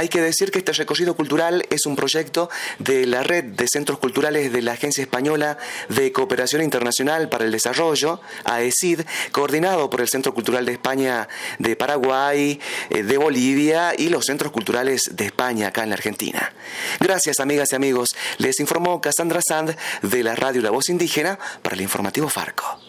Hay que decir que este recorrido cultural es un proyecto de la red de centros culturales de la Agencia Española de Cooperación Internacional para el Desarrollo, AECID, coordinado por el Centro Cultural de España de Paraguay, eh, de Bolivia y los centros culturales de España acá en la Argentina. Gracias amigas y amigos, les informó Cassandra Sand de la radio La Voz Indígena para el informativo Farco.